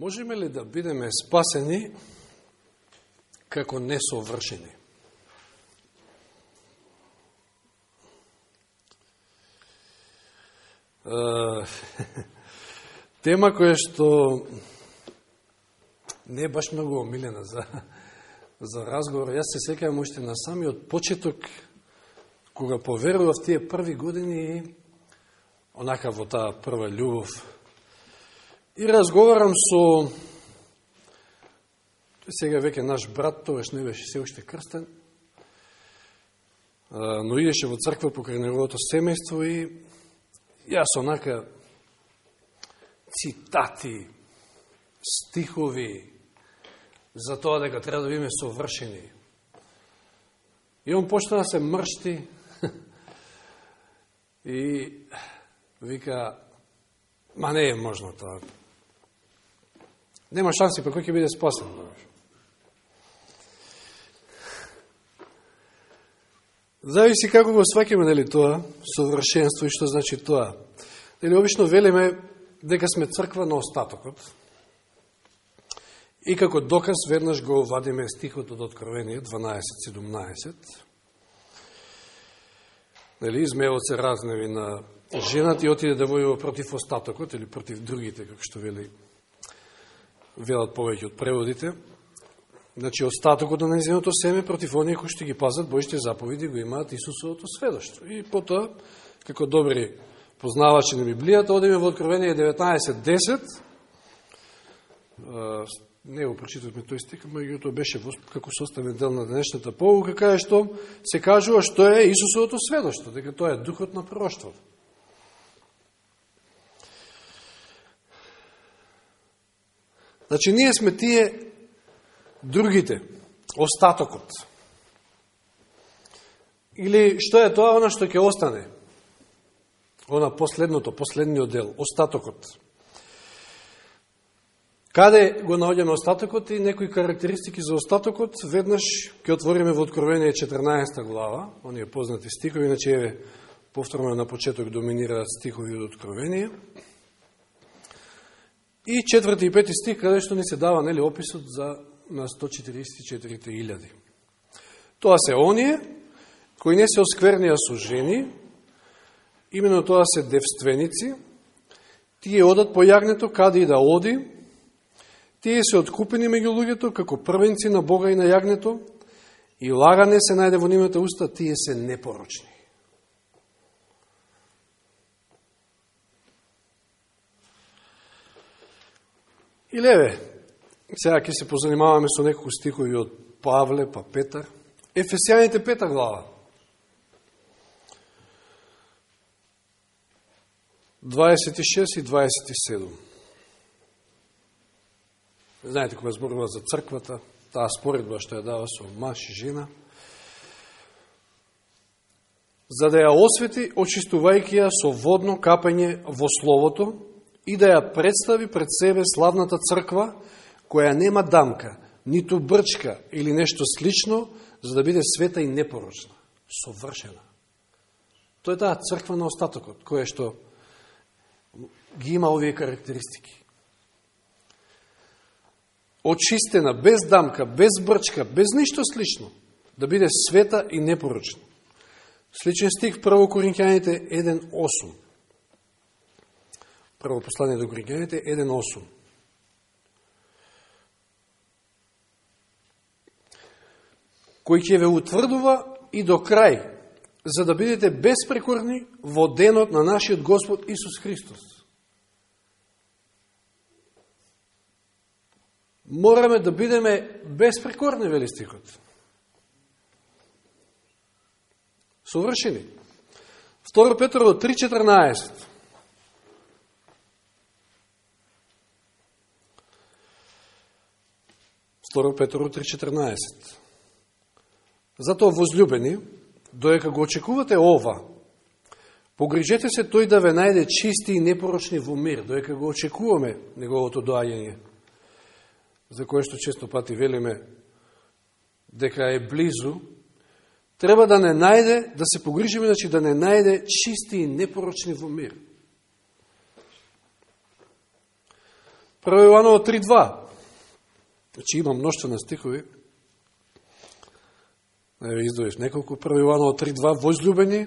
Можеме ли да бидеме спасени како несовршени? Тема која што не е баш многу омилена за, за разговор. Јас се секајам уште на самиот почеток, кога поверував тие први години и онака во таа прва љубов И разговарам со сега веќе наш брат, тогаш не беше се уште крстен, но идеше во црква покрај неговото семејство и јас онака цитати, стихови за тоа дека треба да биме совршени. И он почна да се мршти и вика, ма не е можно тоа. Нема шанси, па кој ќе биде спасен? Зависи како го сваќаме нели, тоа, совршенство и што значи тоа. Нели, обично велиме дека сме црква на остатокот. И како доказ веднаш го вадиме стихот од Откровение 12.17. Нели, измеот се разневи на жената и отиде да војува против остатокот или против другите, како што вели велат повеќе од преводите, значи остатокот на незиното семе против оние кои што ги пазат Божите заповеди го имаат Исусовото сведоштво. И потоа, како добри познавачи на Библијата, одиме во Откровение 19.10, не го прочитавме тој стик, меѓуто беше како составен дел на денешната полука, кај што се кажува што е Исусовото сведоштво, дека тоа е духот на пророштвото. Значи, ние сме тие другите, остатокот. Или што е тоа, она што ќе остане? Она последното, последниот дел, остатокот. Каде го наоѓаме остатокот и некои карактеристики за остатокот, веднаш ќе отвориме во Откровение 14 глава, оние познати стихови, иначе еве повторно на почеток доминираат стихови од Откровение. И четврти и пети стих, каде што ни се дава нели, описот за на 144.000. Тоа се оние кои не се осквернија со жени, именно тоа се девственици, тие одат по јагнето каде и да оди, тие се откупени меѓу луѓето како првенци на Бога и на јагнето, и лагане се најде во нивната уста, тие се непорочни. И леве, сега ќе се позанимаваме со некои стихови од Павле, па Петар. Ефесијаните пета глава. 26 и 27. Знаете, кога зборува за црквата, таа споредба што ја дава со маж и жена, за да ја освети, очистувајќи ја со водно капање во Словото, и да ја представи пред себе славната црква, која нема дамка, ниту брчка или нешто слично, за да биде света и непорочна, совршена. Тоа е таа црква на остатокот, која што ги има овие карактеристики. Очистена, без дамка, без брчка, без ништо слично, да биде света и непорочна. Сличен стих 1 Коринќаните 1.8. Прво послание до Коринјаните 1.8. Кој ќе ве утврдува и до крај, за да бидете безпрекорни во денот на нашиот Господ Исус Христос. Мораме да бидеме безпрекорни, вели стихот. Совршени. 2 Петро 3.14. 2 Петро 3.14. Затоа, возлюбени, доека го очекувате ова, погрижете се тој да ве најде чисти и непорочни во мир, доека го очекуваме неговото доаѓање, за кое што често пати велиме дека е близу, треба да не најде, да се погрижиме, значи да не најде чисти и непорочни во мир. Прво Јованово 3.2. Значи има множество на стихови. Еве издојеш неколку. Прво Јованово 3.2. Возлюбени,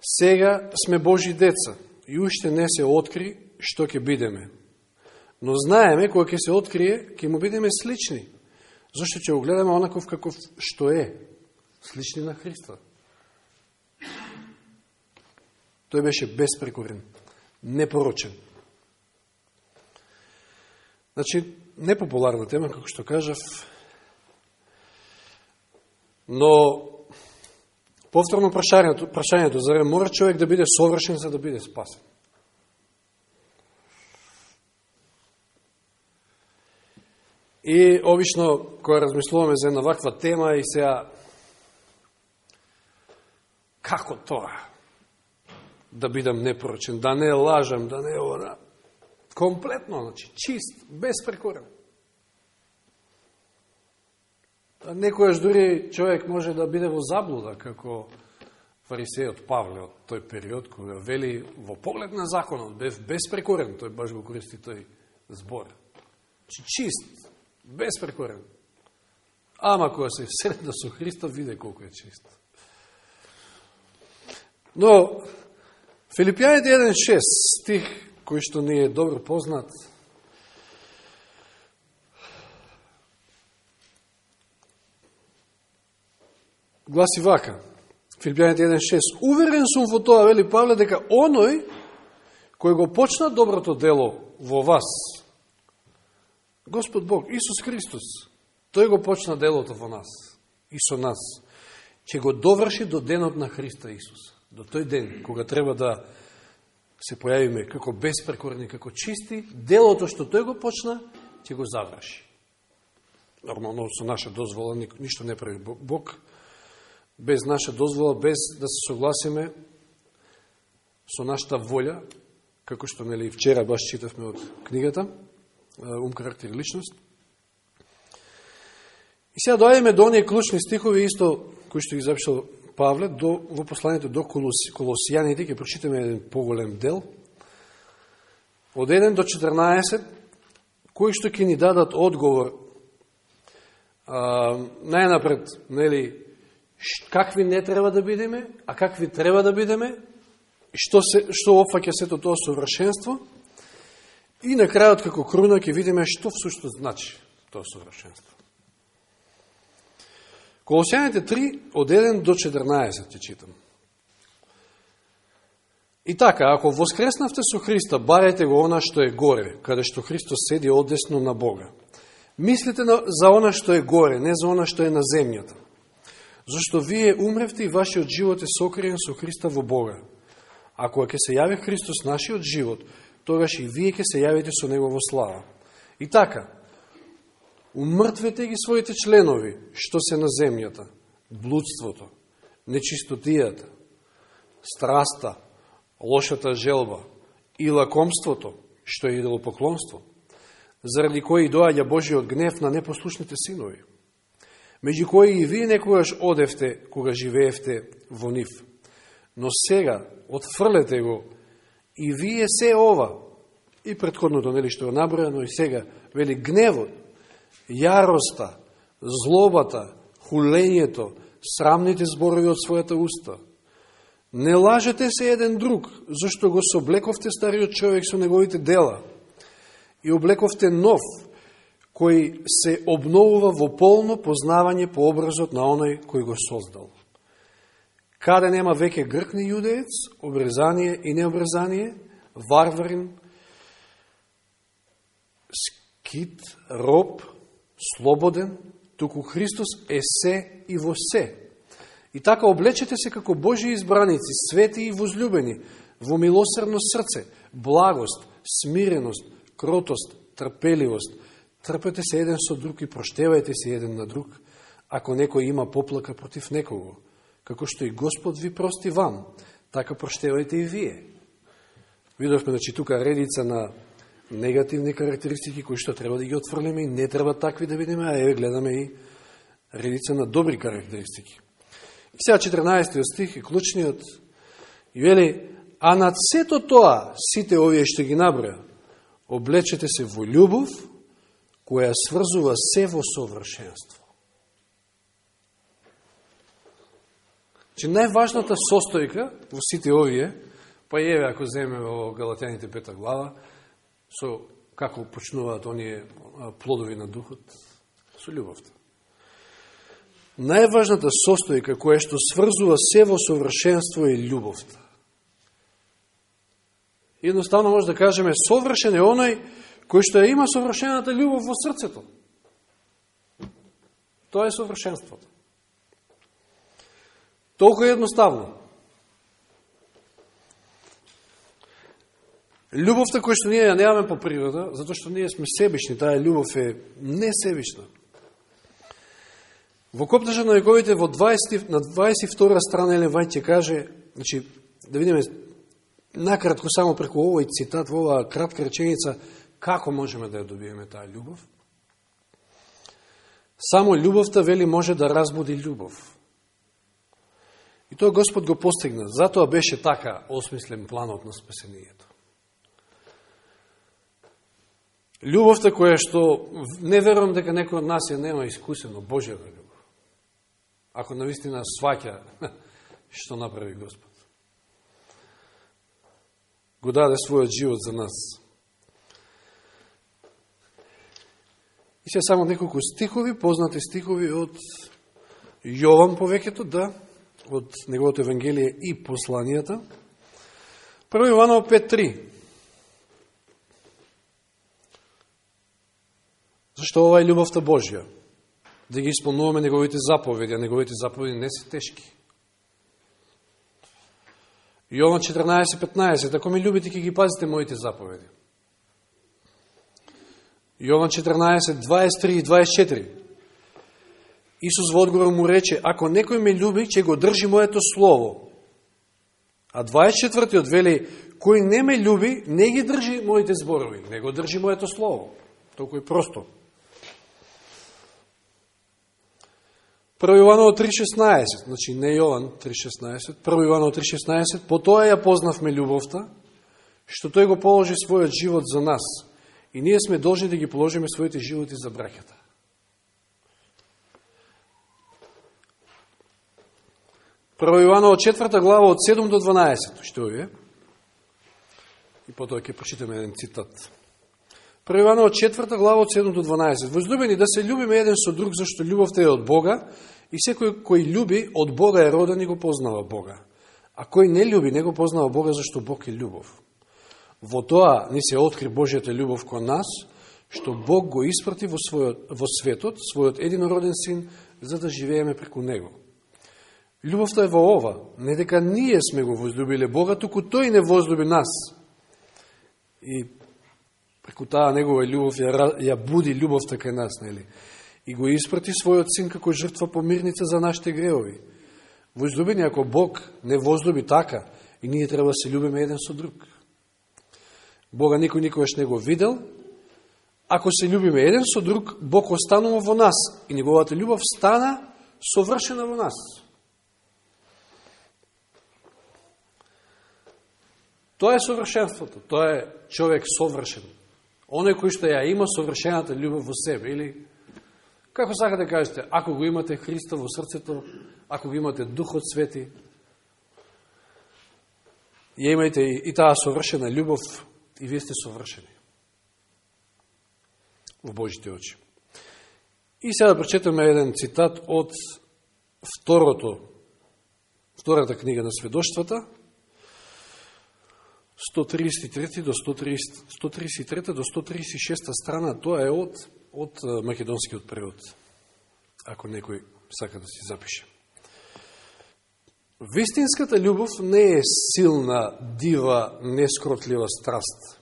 сега сме Божи деца и уште не се откри што ќе бидеме. Но знаеме, кога ќе се открие, ќе му бидеме слични. Зошто ќе го гледаме онаков каков што е. Слични на Христа. Тој беше безпрекорен, непорочен. Значи, непопуларна тема, како што кажав, но повторно прашањето, прашањето, заре мора човек да биде совршен за да биде спасен? И обично, кога размислуваме за една ваква тема и сега, како тоа? Да бидам непорочен, да не лажам, да не ора. Да, Комплетно, значи, чист, безпрекорен. Некојаш дури човек може да биде во заблуда, како фарисејот Павле од тој период, кога вели во поглед на законот, бев безпрекорен, тој баш го користи тој збор. Чи чист, безпрекорен. Ама кога се средна со Христа, виде колко е чист. Но, Филипијаните 1.6, стих кој што не е добро познат, гласи вака, Филипјаните 1.6, уверен сум во тоа, вели Павле, дека оној кој го почна доброто дело во вас, Господ Бог, Исус Христос, тој го почна делото во нас и со нас, ќе го доврши до денот на Христа Исус, до тој ден, кога треба да се појавиме како безпрекорни, како чисти, делото што тој го почна, ќе го заврши. Нормално, со наша дозвола, ништо не прави Бог, без наша дозвола, без да се согласиме со нашата волја, како што нели вчера баш читавме од книгата, ум, карактер и личност. И сега дојдеме до оние клучни стихови, исто, кои што ги запишал Павле, до, во посланието до Колосијаните, ќе прочитаме еден поголем дел, од 1 до 14, кои што ќе ни дадат одговор, а, најнапред, нели, какви не треба да бидеме, а какви треба да бидеме, што, се, што опфаќа сето тоа совршенство, И на крајот, како круна, ќе видиме што всушто значи тоа совршенство. Колосјаните 3, од 1 до 14, ќе читам. И така, ако воскреснавте со Христа, барете го она што е горе, каде што Христос седи одесно на Бога. Мислите за она што е горе, не за она што е на земјата. Зашто вие умревте и вашиот живот е сокриен со Христа во Бога. Ако ќе се јави Христос нашиот живот, тогаш и вие ќе се јавите со него во слава. И така, умртвете ги своите членови, што се на земјата, блудството, нечистотијата, страста, лошата желба и лакомството, што е идолопоклонство, заради кои доаѓа Божиот гнев на непослушните синови, меѓу кои и вие некогаш одевте кога живеевте во нив. Но сега отфрлете го И вие се ова, и предходното, нели, што е набројано и сега, вели гневот, јароста, злобата, хулењето, срамните зборови од својата уста. Не лажете се еден друг, зашто го соблековте стариот човек со неговите дела и облековте нов, кој се обновува во полно познавање по образот на оној кој го создал каде нема веќе гркни јудеец, обрезание и необрезание, варварин, скит, роб, слободен, туку Христос е се и во се. И така облечете се како Божи избраници, свети и возлюбени, во милосрдно срце, благост, смиреност, кротост, трпеливост. Трпете се еден со друг и проштевајте се еден на друг, ако некој има поплака против некого како што и Господ ви прости вам, така проштевајте и вие. Видовме, значи, тука редица на негативни карактеристики кои што треба да ги отфрлиме и не треба такви да видиме, а еве гледаме и редица на добри карактеристики. И сега 14 стих е клучниот и вели, а над сето тоа, сите овие што ги наброја, облечете се во љубов, која сврзува се во совршенство. Че најважната состојка во сите овие, па еве ако земеме во Галатјаните пета глава, со како почнуваат оние плодови на духот, со љубовта. Најважната состојка која што сврзува се во совршенство е љубовта. Едноставно може да кажеме совршен е оној кој што ја има совршената љубов во срцето. Тоа е совршенството. Толку е едноставно. Любовта која што ние ја немаме по природа, затоа што ние сме себични, таа љубов е несебична. Во Коптажа на вековите во 20, на 22 страна Елен Вајт ќе каже, значи, да видиме накратко само преку овој цитат, во оваа кратка реченица, како можеме да ја добиеме таа љубов? Само љубовта, вели, може да разбуди љубов. И тоа Господ го постигна. Затоа беше така осмислен планот на спасението. Љубовта која што не верувам дека некој од нас ја нема искусено Божјата љубов. Ако навистина сваќа што направи Господ го даде својот живот за нас. И се само неколку стихови, познати стихови од Јован повеќето, да, од неговото Евангелие и посланијата. Прво Јованово 5.3. Зашто ова е љубовта Божја? Да ги исполнуваме неговите заповеди, а неговите заповеди не се тешки. Јован 14.15, ако ме любите, ќе ги пазите моите заповеди. Јован 14.23 и 24. Исус во одговор му рече, ако некој ме люби, ќе го држи моето слово. А 24 вели, кој не ме люби, не ги држи моите зборови, не го држи моето слово. Толку е просто. 1 Јованово 3.16, значи не Јован 3.16, 1 Јованово 3.16, по тоа ја познавме љубовта, што тој го положи својот живот за нас и ние сме должни да ги положиме своите животи за браќата. Прво Јованово 4 глава од 7 до 12, што е, и потоа ќе прочитаме еден цитат. Прво од 4 глава од 7 до 12. Возлюбени да се љубиме еден со друг, зашто љубовта е од Бога, и секој кој љуби од Бога е роден и го познава Бога. А кој не љуби, не го познава Бога, зашто Бог е љубов. Во тоа ни се откри Божијата љубов кон нас, што Бог го испрати во, својот, во светот, својот единороден син, за да живееме преку Него. Љубовта е во ова, не дека ние сме го возлюбиле Бога, туку Тој не возлюби нас. И преку таа негова љубов ја, ја буди љубовта кај нас, нели? И го испрати својот син како жртва помирница за нашите греови. Возлюбени, ако Бог не возлюби така, и ние треба да се љубиме еден со друг. Бога никој никогаш не го видел. Ако се љубиме еден со друг, Бог останува во нас и неговата љубов стана совршена во нас. Тоа е совршенството, тоа е човек совршен. Оне кој што ја има совршената љубов во себе, или, како сакате да кажете, ако го имате Христа во срцето, ако го имате Духот Свети, ја имајте и, и таа совршена љубов, и вие сте совршени во Божите очи. И сега да прочетаме еден цитат од второто, втората книга на сведоштвата, 133 до 130, 133 до 136 страна, тоа е од, од македонскиот превод, ако некој сака да си запише. Вистинската љубов не е силна, дива, нескротлива страст.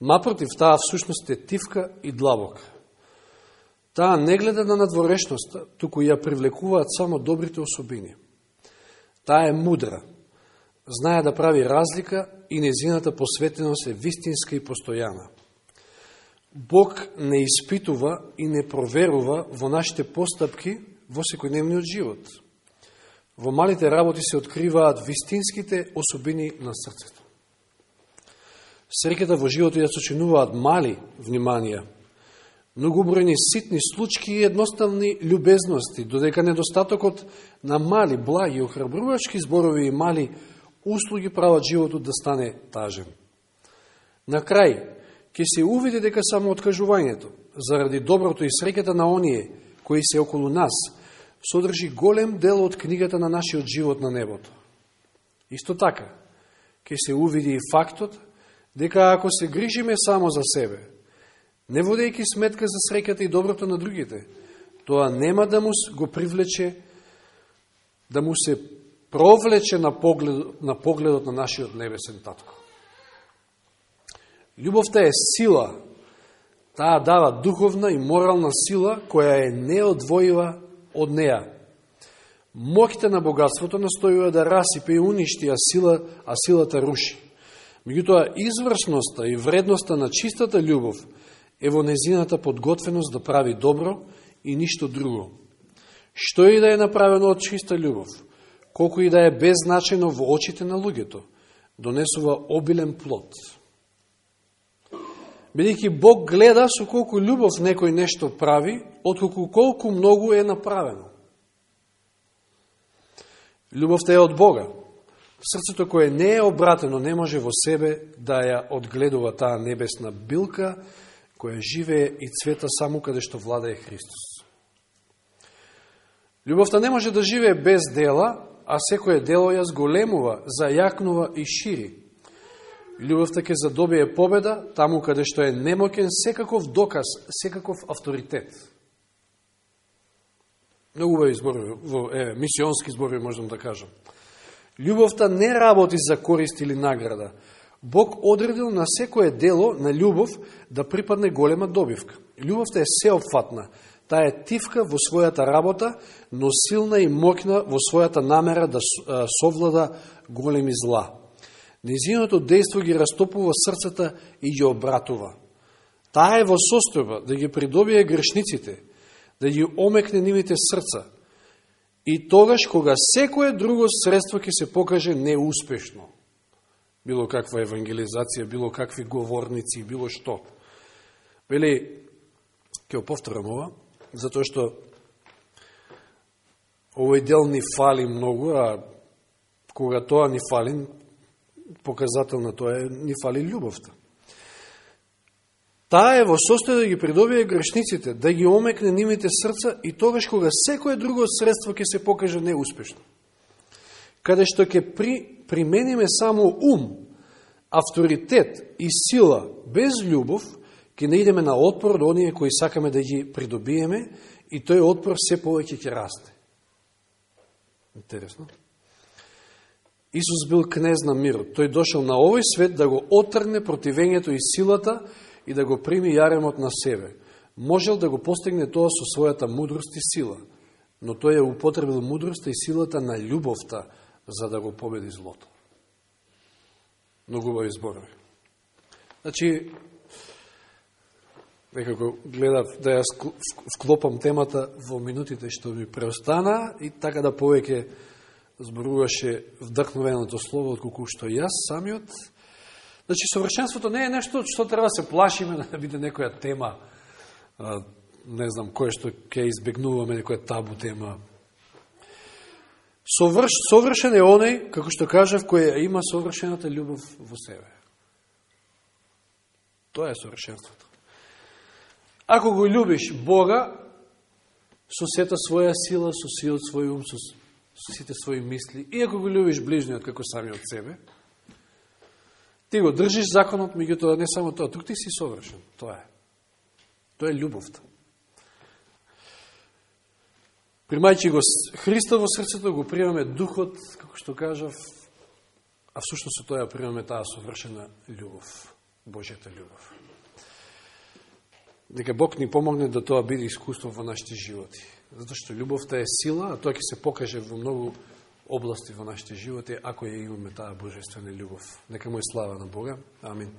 Напротив, таа всушност е тивка и длабока. Таа не гледа на надворешноста, туку ја привлекуваат само добрите особини. Таа е мудра, знае да прави разлика и незината посветеност е вистинска и постојана. Бог не испитува и не проверува во нашите постапки во секојдневниот живот. Во малите работи се откриваат вистинските особини на срцето. Среката во животот ја сочинуваат мали вниманија, многобројни ситни случки и едноставни любезности, додека недостатокот на мали, благи, охрабрувачки зборови и мали услуги прават животот да стане тажен. На крај, ќе се увиди дека само откажувањето, заради доброто и среката на оние кои се околу нас, содржи голем дел од книгата на нашиот живот на небото. Исто така, ќе се увиди и фактот дека ако се грижиме само за себе, не водејќи сметка за среката и доброто на другите, тоа нема да му го привлече, да му се провлече на, поглед, на погледот на нашиот небесен татко. Љубовта е сила, таа дава духовна и морална сила која е неодвоива од неа. Моките на богатството настојува да расипе и уништи, а, сила, а силата руши. Меѓутоа, извршноста и вредноста на чистата љубов е во незината подготвеност да прави добро и ништо друго. Што и да е направено од чиста љубов, колку и да е беззначено во очите на луѓето, донесува обилен плод. Бидејќи Бог гледа со колку љубов некој нешто прави, отколку колку многу е направено. Љубовта е од Бога. Срцето кое не е обратено не може во себе да ја одгледува таа небесна билка која живее и цвета само каде што влада е Христос. Љубовта не може да живее без дела, а секое дело ја зголемува, зајакнува и шири. Љубовта ќе задобие победа таму каде што е немокен секаков доказ, секаков авторитет. Многу убави зборови, во е, мисионски зборови можам да кажам. Љубовта не работи за корист или награда. Бог одредил на секое дело на љубов да припадне голема добивка. Љубовта е сеопфатна. Таа е тивка во својата работа, но силна и мокна во својата намера да совлада големи зла. Незиното дејство ги растопува срцата и ги обратува. Таа е во состојба да ги придобие грешниците – да ги омекне нивите срца. И тогаш кога секое друго средство ќе се покаже неуспешно, било каква евангелизација, било какви говорници, било што. Вели, ќе повторам ова, затоа што овој дел ни фали многу, а кога тоа ни фали, показател на тоа е ни фали љубовта. Таа е во состојба да ги придобие грешниците, да ги омекне нивните срца и тогаш кога секое друго средство ќе се покаже неуспешно. Каде што ќе при, примениме само ум, авторитет и сила без љубов, ќе наидеме на отпор до оние кои сакаме да ги придобиеме и тој отпор се повеќе ќе расте. Интересно. Исус бил кнез на мирот. Тој дошел на овој свет да го отрне противењето и силата и да го прими јаремот на себе. Можел да го постигне тоа со својата мудрост и сила, но тој ја употребил мудроста и силата на љубовта за да го победи злото. Многу убави зборови. Значи, некако гледав да ја вклопам темата во минутите што ми преостана и така да повеќе зборуваше вдъхновеното слово, отколку што јас самиот, Значи, совршенството не е нешто што треба да се плашиме да биде некоја тема, не знам, кое што ќе избегнуваме, некоја табу тема. Соврш, совршен е оној, како што кажав, кој има совршената љубов во себе. Тоа е совршенството. Ако го љубиш Бога, со сета своја сила, со сиот свој ум, со, со сите своји мисли, и ако го љубиш ближниот како самиот себе, Ти го држиш законот, меѓутоа не само тоа, тук ти си совршен. Тоа е. Тоа е љубовта. Примајќи го Христа во срцето, го приемаме духот, како што кажав, а всушност со тоа приемаме таа совршена љубов, Божјата љубов. Дека Бог ни помогне да тоа биде искуство во нашите животи. Затоа што љубовта е сила, а тоа ќе се покаже во многу области во нашите животи, ако ја имаме таа божествена љубов. Нека му е слава на Бога. Амин.